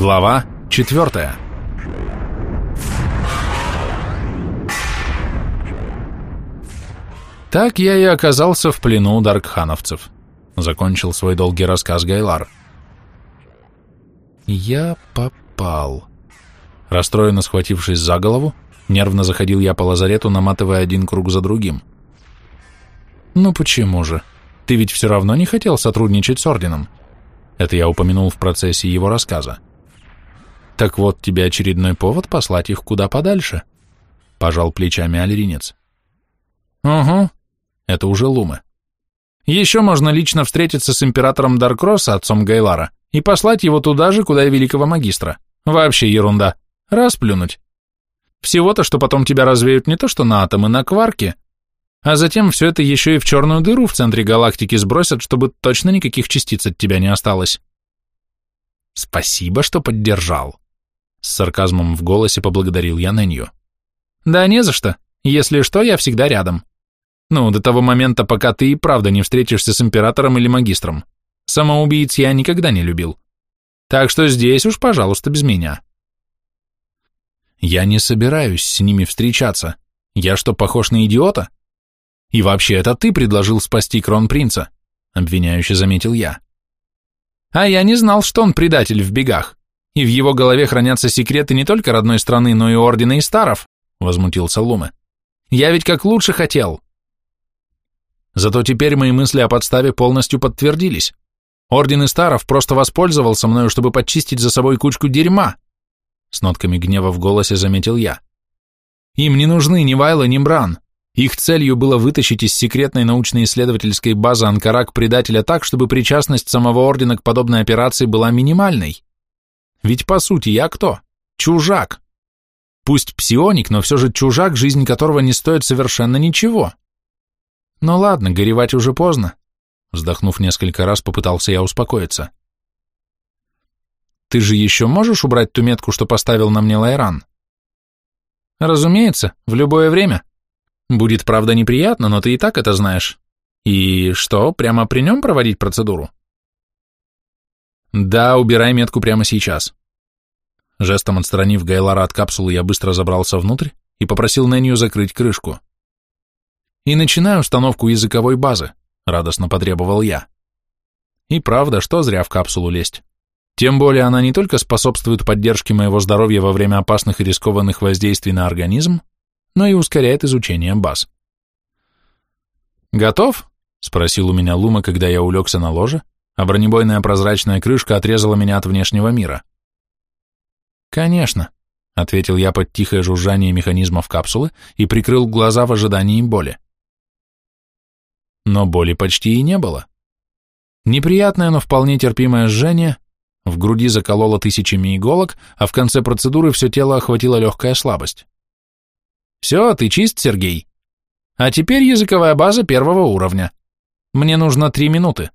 Глава четвертая. Так я и оказался в плену у даркхановцев. Закончил свой долгий рассказ Гайлар. Я попал. Расстроенно схватившись за голову, нервно заходил я по лазарету, наматывая один круг за другим. Ну почему же? Ты ведь все равно не хотел сотрудничать с Орденом. Это я упомянул в процессе его рассказа. Так вот тебе очередной повод послать их куда подальше. Пожал плечами альринец. Угу, это уже Лумы. Еще можно лично встретиться с императором Даркросса, отцом Гайлара, и послать его туда же, куда и великого магистра. Вообще ерунда. Расплюнуть. Всего-то, что потом тебя развеют не то что на атомы, на кварки, а затем все это еще и в черную дыру в центре галактики сбросят, чтобы точно никаких частиц от тебя не осталось. Спасибо, что поддержал. С сарказмом в голосе поблагодарил я Нэнью. Да не за что. Если что, я всегда рядом. Ну, до того момента, пока ты и правда не встретишься с императором или магистром. Самоубийц я никогда не любил. Так что здесь уж, пожалуйста, без меня. Я не собираюсь с ними встречаться. Я что, похож на идиота? И вообще, это ты предложил спасти кронпринца, обвиняюще заметил я. А я не знал, что он предатель в бегах, и в его голове хранятся секреты не только родной страны, но и ордена и старов, возмутился Луме. Я ведь как лучше хотел. Зато теперь мои мысли о подставе полностью подтвердились. Орден Истаров просто воспользовался мною, чтобы подчистить за собой кучку дерьма. С нотками гнева в голосе заметил я. Им не нужны ни Вайла, ни Бран. Их целью было вытащить из секретной научно-исследовательской базы Анкарак предателя так, чтобы причастность самого Ордена к подобной операции была минимальной. Ведь по сути я кто? Чужак. Пусть псионик, но все же чужак, жизнь которого не стоит совершенно ничего. Ну ладно, горевать уже поздно. Вздохнув несколько раз, попытался я успокоиться. Ты же еще можешь убрать ту метку, что поставил на мне Лайран? Разумеется, в любое время. Будет, правда, неприятно, но ты и так это знаешь. И что, прямо при нем проводить процедуру? Да, убирай метку прямо сейчас. Жестом отстранив Гайлара от капсулы, я быстро забрался внутрь и попросил Нэнью закрыть крышку. И начинаю установку языковой базы, радостно потребовал я. И правда, что зря в капсулу лезть. Тем более она не только способствует поддержке моего здоровья во время опасных и рискованных воздействий на организм, но и ускоряет изучение баз. «Готов?» — спросил у меня Лума, когда я улегся на ложе, а бронебойная прозрачная крышка отрезала меня от внешнего мира. «Конечно», — ответил я под тихое жужжание механизмов капсулы и прикрыл глаза в ожидании боли. Но боли почти и не было. Неприятное, но вполне терпимое жжение, в груди закололо тысячами иголок, а в конце процедуры все тело охватила легкая слабость. Все, ты чист, Сергей. А теперь языковая база первого уровня. Мне нужно три минуты.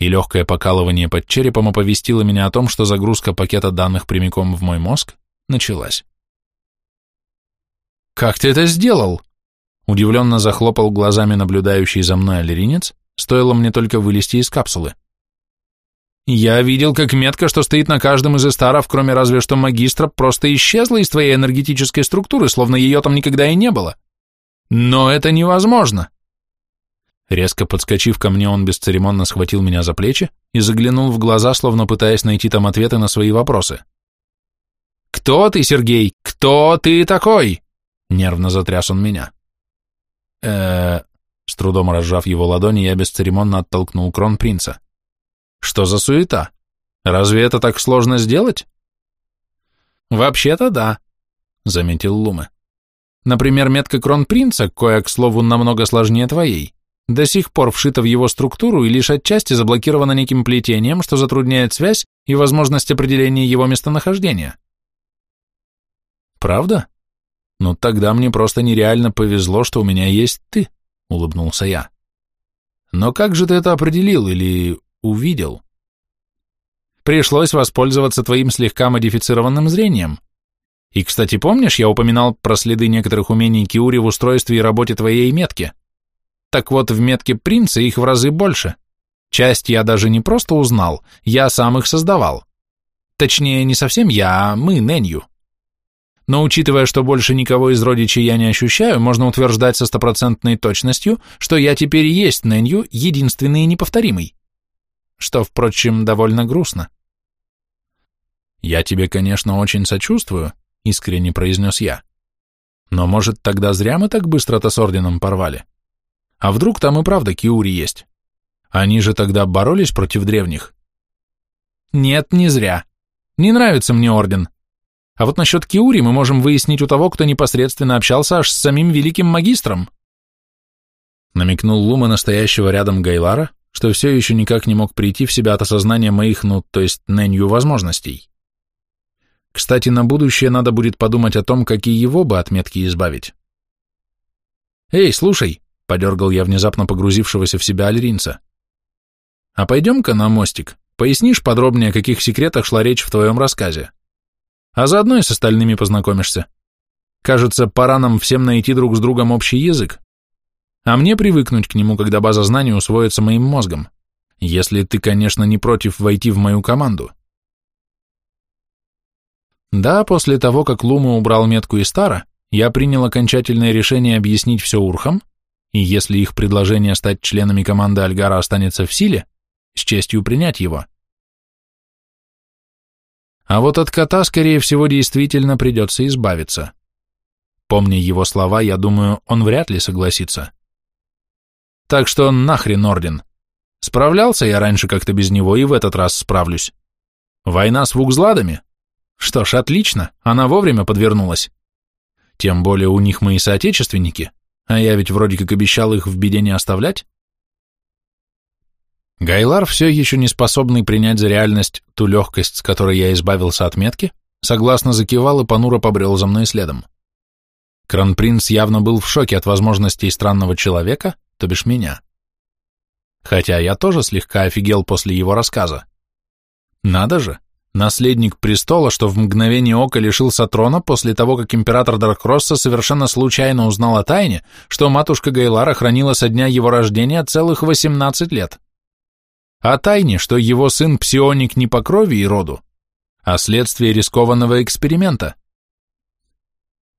И легкое покалывание под черепом оповестило меня о том, что загрузка пакета данных прямиком в мой мозг началась. «Как ты это сделал?» Удивленно захлопал глазами наблюдающий за мной аллеринец, стоило мне только вылезти из капсулы. Я видел, как метка, что стоит на каждом из эстаров, кроме разве что магистра, просто исчезла из твоей энергетической структуры, словно ее там никогда и не было. Но это невозможно. Резко подскочив ко мне, он бесцеремонно схватил меня за плечи и заглянул в глаза, словно пытаясь найти там ответы на свои вопросы. «Кто ты, Сергей? Кто ты такой?» Нервно затряс он меня. э С трудом разжав его ладони, я бесцеремонно оттолкнул кронпринца. Что за суета? Разве это так сложно сделать? Вообще-то да, заметил Луме. Например, метка кронпринца, кое, к слову, намного сложнее твоей, до сих пор вшита в его структуру и лишь отчасти заблокирована неким плетением, что затрудняет связь и возможность определения его местонахождения. Правда? Ну тогда мне просто нереально повезло, что у меня есть ты, улыбнулся я. Но как же ты это определил или увидел. Пришлось воспользоваться твоим слегка модифицированным зрением. И, кстати, помнишь, я упоминал про следы некоторых умений Киури в устройстве и работе твоей метки? Так вот, в метке принца их в разы больше. Часть я даже не просто узнал, я сам их создавал. Точнее, не совсем я, а мы, Нэнью. Но учитывая, что больше никого из родичей я не ощущаю, можно утверждать со стопроцентной точностью, что я теперь есть Нэнью, единственный и неповторимый. Что, впрочем, довольно грустно. «Я тебе, конечно, очень сочувствую», — искренне произнес я. «Но, может, тогда зря мы так быстро-то с орденом порвали? А вдруг там и правда Киури есть? Они же тогда боролись против древних?» «Нет, не зря. Не нравится мне орден. А вот насчет Киури мы можем выяснить у того, кто непосредственно общался аж с самим великим магистром. Намекнул Лума настоящего рядом Гайлара, что все еще никак не мог прийти в себя от осознания моих, ну, то есть Нэнью возможностей. Кстати, на будущее надо будет подумать о том, какие его бы отметки избавить. «Эй, слушай», — подергал я внезапно погрузившегося в себя альринца, «а пойдем-ка на мостик, пояснишь подробнее, о каких секретах шла речь в твоем рассказе?» а заодно и с остальными познакомишься. Кажется, пора нам всем найти друг с другом общий язык, а мне привыкнуть к нему, когда база знаний усвоится моим мозгом, если ты, конечно, не против войти в мою команду. Да, после того, как Лума убрал метку из Стара, я принял окончательное решение объяснить все Урхам, и если их предложение стать членами команды Альгара останется в силе, с честью принять его. А вот от кота, скорее всего, действительно придется избавиться. Помня его слова, я думаю, он вряд ли согласится. Так что нахрен орден. Справлялся я раньше как-то без него и в этот раз справлюсь. Война с вукзладами? Что ж, отлично, она вовремя подвернулась. Тем более у них мои соотечественники, а я ведь вроде как обещал их в беде не оставлять. Гайлар, все еще не способный принять за реальность ту легкость, с которой я избавился от метки, согласно закивал и понуро побрел за мной следом. Кронпринц явно был в шоке от возможностей странного человека, то бишь меня. Хотя я тоже слегка офигел после его рассказа. Надо же, наследник престола, что в мгновение ока лишился трона после того, как император Даркросса совершенно случайно узнал о тайне, что матушка Гайлара хранила со дня его рождения целых 18 лет о тайне, что его сын псионик не по крови и роду, а следствие рискованного эксперимента.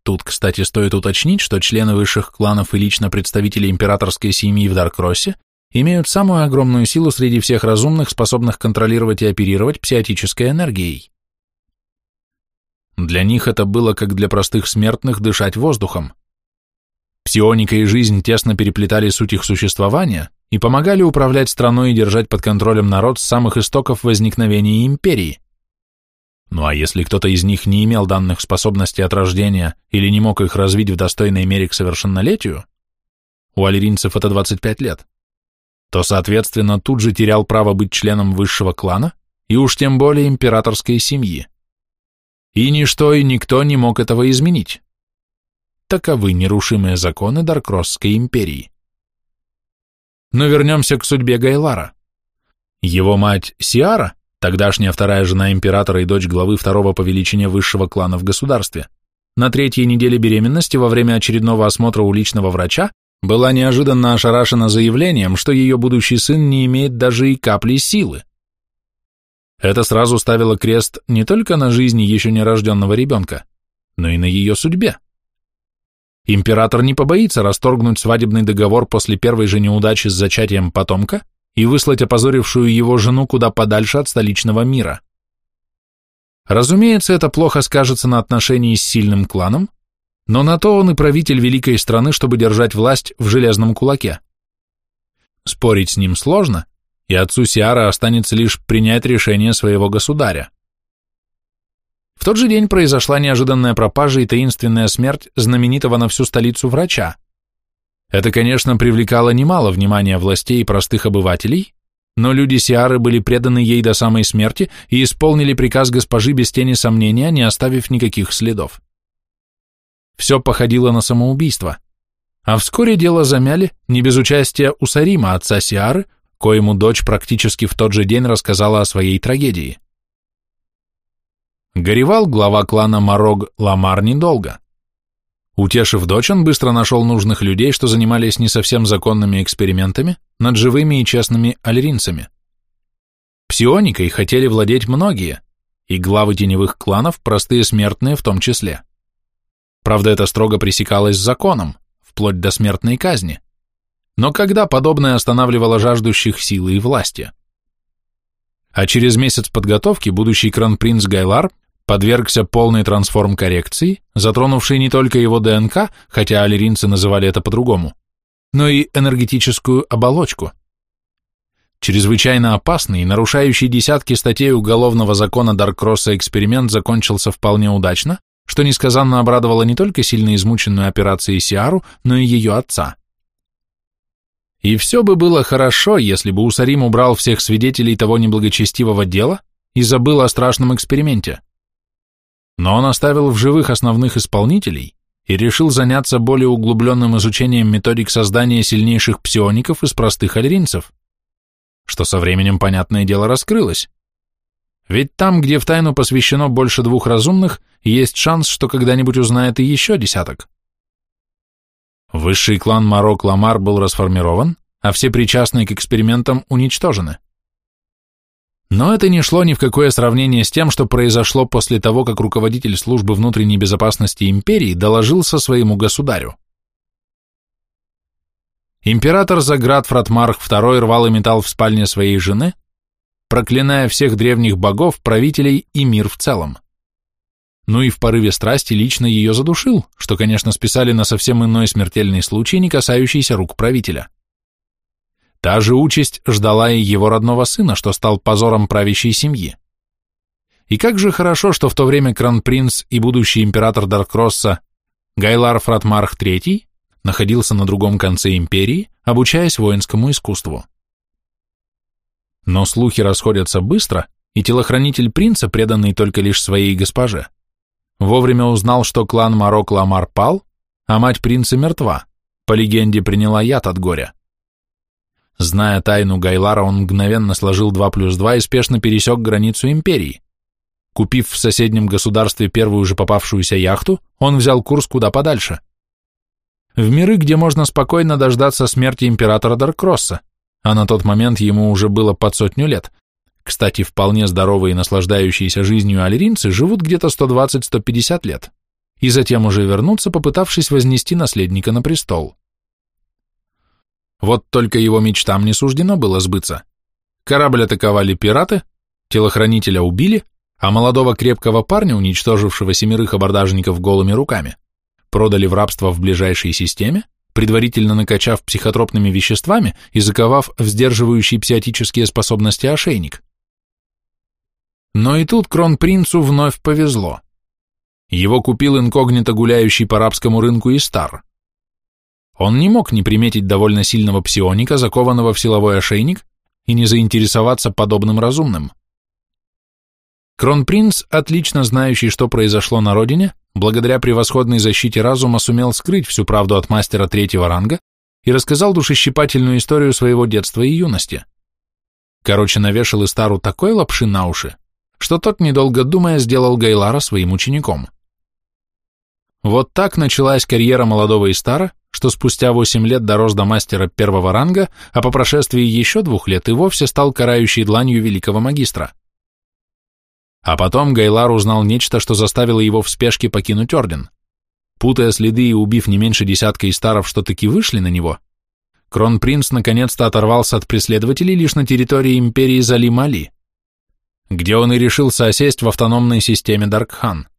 Тут, кстати, стоит уточнить, что члены высших кланов и лично представители императорской семьи в Даркроссе имеют самую огромную силу среди всех разумных, способных контролировать и оперировать псиотической энергией. Для них это было, как для простых смертных, дышать воздухом. Псионика и жизнь тесно переплетали суть их существования, и помогали управлять страной и держать под контролем народ с самых истоков возникновения империи. Ну а если кто-то из них не имел данных способностей от рождения или не мог их развить в достойной мере к совершеннолетию, у алиринцев это 25 лет, то, соответственно, тут же терял право быть членом высшего клана и уж тем более императорской семьи. И ничто и никто не мог этого изменить. Таковы нерушимые законы Даркросской империи. Но вернемся к судьбе Гайлара. Его мать Сиара, тогдашняя вторая жена императора и дочь главы второго по величине высшего клана в государстве, на третьей неделе беременности во время очередного осмотра у личного врача была неожиданно ошарашена заявлением, что ее будущий сын не имеет даже и капли силы. Это сразу ставило крест не только на жизни еще нерожденного ребенка, но и на ее судьбе. Император не побоится расторгнуть свадебный договор после первой же неудачи с зачатием потомка и выслать опозорившую его жену куда подальше от столичного мира. Разумеется, это плохо скажется на отношении с сильным кланом, но на то он и правитель великой страны, чтобы держать власть в железном кулаке. Спорить с ним сложно, и отцу Сиара останется лишь принять решение своего государя. В тот же день произошла неожиданная пропажа и таинственная смерть знаменитого на всю столицу врача. Это, конечно, привлекало немало внимания властей и простых обывателей, но люди Сиары были преданы ей до самой смерти и исполнили приказ госпожи без тени сомнения, не оставив никаких следов. Все походило на самоубийство. А вскоре дело замяли не без участия Усарима, отца Сиары, коему дочь практически в тот же день рассказала о своей трагедии. Горевал глава клана Морог Ламар недолго. Утешив дочь, он быстро нашел нужных людей, что занимались не совсем законными экспериментами над живыми и честными альринцами. Псионикой хотели владеть многие, и главы теневых кланов простые смертные в том числе. Правда, это строго пресекалось законом, вплоть до смертной казни. Но когда подобное останавливало жаждущих силы и власти? А через месяц подготовки будущий кронпринц Гайлар подвергся полной трансформ-коррекции, затронувшей не только его ДНК, хотя аллеринцы называли это по-другому, но и энергетическую оболочку. Чрезвычайно опасный и нарушающий десятки статей уголовного закона Даркросса эксперимент закончился вполне удачно, что несказанно обрадовало не только сильно измученную операцией Сиару, но и ее отца. И все бы было хорошо, если бы Усарим убрал всех свидетелей того неблагочестивого дела и забыл о страшном эксперименте. Но он оставил в живых основных исполнителей и решил заняться более углубленным изучением методик создания сильнейших псиоников из простых альринцев что со временем, понятное дело, раскрылось. Ведь там, где в тайну посвящено больше двух разумных, есть шанс, что когда-нибудь узнает и еще десяток. Высший клан Марок Ламар был расформирован, а все причастные к экспериментам уничтожены. Но это не шло ни в какое сравнение с тем, что произошло после того, как руководитель службы внутренней безопасности империи доложился своему государю. Император Заград Фратмарх II рвал и металл в спальне своей жены, проклиная всех древних богов, правителей и мир в целом. Ну и в порыве страсти лично ее задушил, что, конечно, списали на совсем иной смертельный случай, не касающийся рук правителя. Та же участь ждала и его родного сына, что стал позором правящей семьи. И как же хорошо, что в то время кронпринц и будущий император Даркросса Гайлар Фратмарх III находился на другом конце империи, обучаясь воинскому искусству. Но слухи расходятся быстро, и телохранитель принца, преданный только лишь своей госпоже, вовремя узнал, что клан Марок Ламар пал, а мать принца мертва, по легенде приняла яд от горя. Зная тайну Гайлара, он мгновенно сложил 2 плюс 2 и спешно пересек границу империи. Купив в соседнем государстве первую же попавшуюся яхту, он взял курс куда подальше – в миры, где можно спокойно дождаться смерти императора Даркросса, а на тот момент ему уже было под сотню лет. Кстати, вполне здоровые и наслаждающиеся жизнью алиринцы живут где-то 120-150 лет, и затем уже вернутся, попытавшись вознести наследника на престол. Вот только его мечтам не суждено было сбыться. Корабль атаковали пираты, телохранителя убили, а молодого крепкого парня, уничтожившего семерых абордажников голыми руками, продали в рабство в ближайшей системе, предварительно накачав психотропными веществами и заковав в сдерживающий псиотические способности ошейник. Но и тут кронпринцу вновь повезло. Его купил инкогнито гуляющий по арабскому рынку Истар. Он не мог не приметить довольно сильного псионика, закованного в силовой ошейник, и не заинтересоваться подобным разумным. Кронпринц, отлично знающий, что произошло на родине, благодаря превосходной защите разума сумел скрыть всю правду от мастера третьего ранга и рассказал душещипательную историю своего детства и юности. Короче, навешал Истару такой лапши на уши, что тот, недолго думая, сделал Гайлара своим учеником. Вот так началась карьера молодого Истара, что спустя восемь лет дорос до мастера первого ранга, а по прошествии еще двух лет и вовсе стал карающей дланью великого магистра. А потом Гайлар узнал нечто, что заставило его в спешке покинуть Орден. Путая следы и убив не меньше десятка истаров, что таки вышли на него, Кронпринц наконец-то оторвался от преследователей лишь на территории империи Залим-Али, где он и решился осесть в автономной системе Даркхан.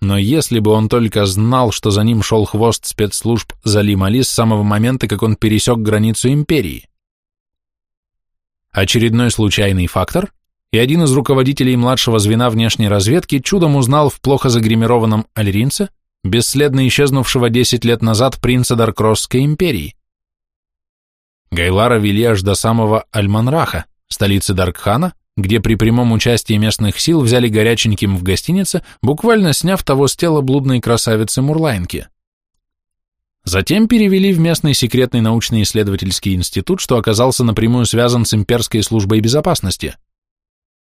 Но если бы он только знал, что за ним шел хвост спецслужб Залим-Али с самого момента, как он пересек границу империи. Очередной случайный фактор – и один из руководителей младшего звена внешней разведки чудом узнал в плохо загримированном альринце бесследно исчезнувшего 10 лет назад принца Даркросской империи. Гайлара вели аж до самого Альманраха, столицы Даркхана, где при прямом участии местных сил взяли горяченьким в гостинице, буквально сняв того с тела блудной красавицы Мурлайнки. Затем перевели в местный секретный научно-исследовательский институт, что оказался напрямую связан с имперской службой безопасности –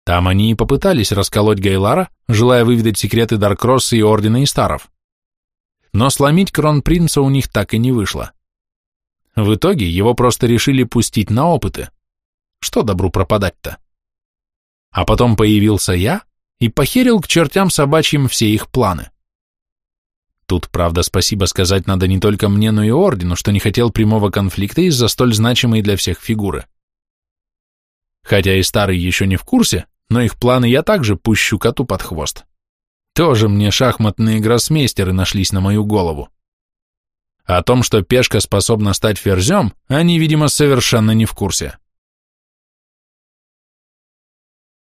там они и попытались расколоть Гайлара, желая выведать секреты Даркросса и Ордена Истаров. Но сломить кронпринца у них так и не вышло. В итоге его просто решили пустить на опыты. Что добру пропадать-то? А потом появился я, и похерил к чертям собачьим все их планы. Тут, правда, спасибо сказать надо не только мне, но и Ордену, что не хотел прямого конфликта из-за столь значимой для всех фигуры. Хотя и старый еще не в курсе, но их планы я также пущу коту под хвост. Тоже мне шахматные гроссмейстеры нашлись на мою голову. О том, что пешка способна стать ферзем, они, видимо, совершенно не в курсе.